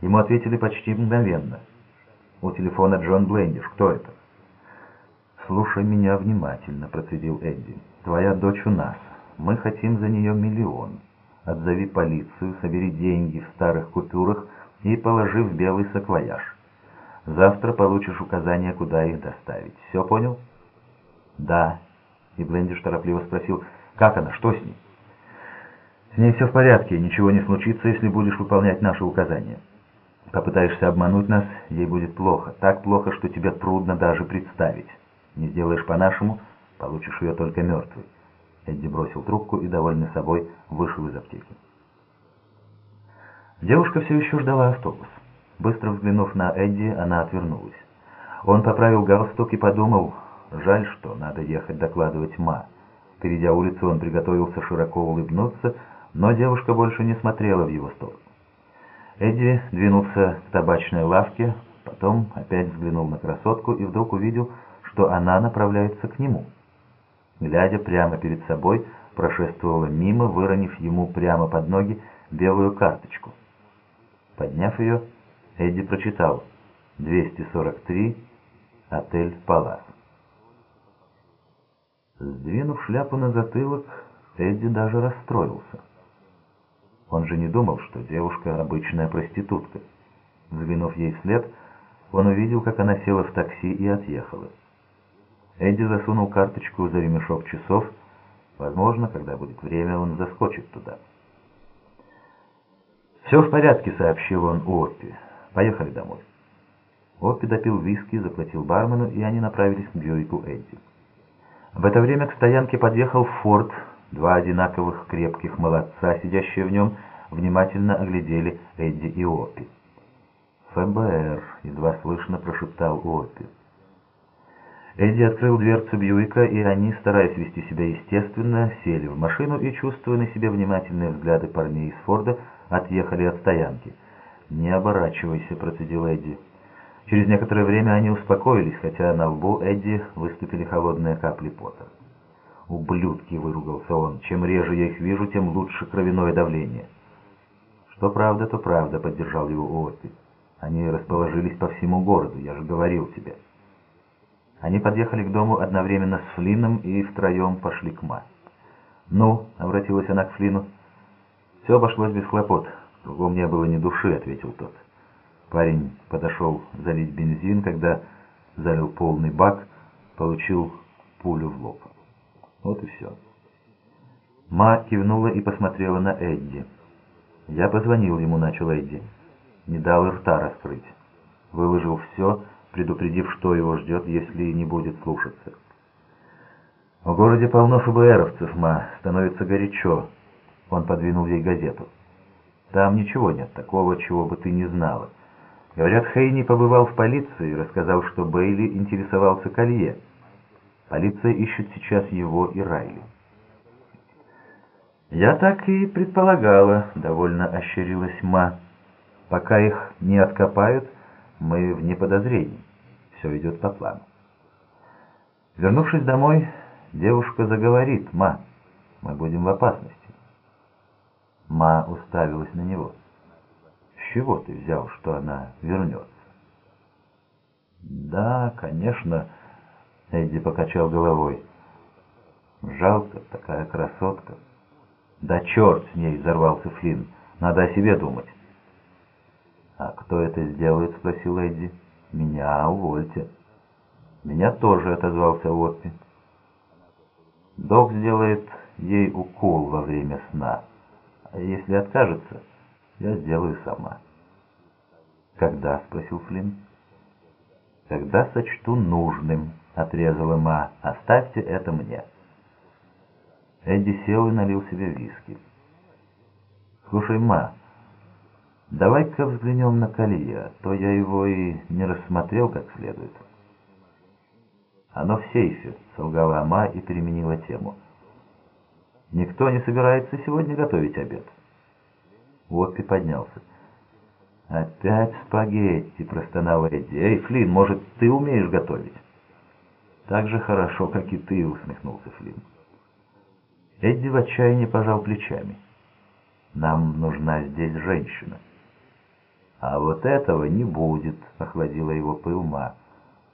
Ему ответили почти мгновенно. У телефона Джон Блендиш. Кто это? «Слушай меня внимательно», — процедил Эдди. «Твоя дочь у нас. Мы хотим за нее миллион. Отзови полицию, собери деньги в старых купюрах и положи в белый саквояж. Завтра получишь указание, куда их доставить. Все понял?» «Да». И Блендиш торопливо спросил, «Как она? Что с ней?» «С ней все в порядке, ничего не случится, если будешь выполнять наши указания. Попытаешься обмануть нас, ей будет плохо. Так плохо, что тебе трудно даже представить. Не сделаешь по-нашему, получишь ее только мертвой». Эдди бросил трубку и, довольный собой, вышел из аптеки. Девушка все еще ждала автобус. Быстро взглянув на Эдди, она отвернулась. Он поправил галстук и подумал, жаль, что надо ехать докладывать Ма. Перейдя улицу, он приготовился широко улыбнуться, но девушка больше не смотрела в его сторону. Эдди двинулся к табачной лавке, потом опять взглянул на красотку и вдруг увидел, что она направляется к нему. Глядя прямо перед собой, прошествовала мимо, выронив ему прямо под ноги белую карточку. Подняв ее, Эдди прочитал «243, отель Палас». Сдвинув шляпу на затылок, Эдди даже расстроился. Он же не думал, что девушка обычная проститутка. Взглянув ей вслед, он увидел, как она села в такси и отъехала. Эдди засунул карточку за ремешок часов. Возможно, когда будет время, он заскочит туда. «Все в порядке», — сообщил он Оппи. «Поехали домой». Оппи допил виски, заплатил бармену, и они направились к Бьюику Эдди. В это время к стоянке подъехал Форд. Два одинаковых крепких молодца, сидящие в нем, внимательно оглядели Эдди и Оппи. «ФБР», — едва слышно прошептал Оппи. Эдди открыл дверцу Бьюика, и они, стараясь вести себя естественно, сели в машину и, чувствуя на себе внимательные взгляды парней из Форда, отъехали от стоянки. «Не оборачивайся», — процедил Эдди. Через некоторое время они успокоились, хотя на лбу Эдди выступили холодные капли пота. «Ублюдки!» — выругался он. «Чем реже я их вижу, тем лучше кровяное давление». «Что правда, то правда», — поддержал его Уотти. «Они расположились по всему городу, я же говорил тебе». Они подъехали к дому одновременно с Флинном и втроем пошли к Ма. «Ну», — обратилась она к Флину, — «все обошлось без хлопот. Кругом не было ни души», — ответил тот. Парень подошел залить бензин, когда залил полный бак, получил пулю в лоб. Вот и все. Ма кивнула и посмотрела на Эдди. «Я позвонил ему», — начал Эдди. Не дал и рта раскрыть. Выложил все, предупредив, что его ждет, если не будет слушаться. «В городе полно ФБРовцев, ма, становится горячо». Он подвинул ей газету. «Там ничего нет такого, чего бы ты не знала. Говорят, Хейни побывал в полиции и рассказал, что Бейли интересовался колье. Полиция ищет сейчас его и Райли». «Я так и предполагала», — довольно ощерилась Ма. «Пока их не откопают, мы вне подозрений». Все идет по плану. Вернувшись домой, девушка заговорит. «Ма, мы будем в опасности». Ма уставилась на него. «С чего ты взял, что она вернется?» «Да, конечно», — Эдди покачал головой. «Жалко, такая красотка». «Да черт с ней!» — взорвался Флинн. «Надо о себе думать». «А кто это сделает?» — спросил Эдди. «Меня увольте». «Меня тоже», — отозвался Уотти. «Док сделает ей укол во время сна, а если откажется, я сделаю сама». «Когда?» — спросил Флинн. «Когда сочту нужным», — отрезала Ма. «Оставьте это мне». Эдди сел и налил себе виски. «Слушай, Ма, Давай-ка взглянем на а то я его и не рассмотрел как следует. Оно в сейфе, солгала Ама и переменила тему. Никто не собирается сегодня готовить обед. Уотти поднялся. «Опять спагетти!» — простонал Эдди. «Эй, Флинн, может, ты умеешь готовить?» «Так же хорошо, как и ты», — усмехнулся Флинн. Эдди в отчаянии пожал плечами. «Нам нужна здесь женщина». «А вот этого не будет», — охладила его пыл Ма.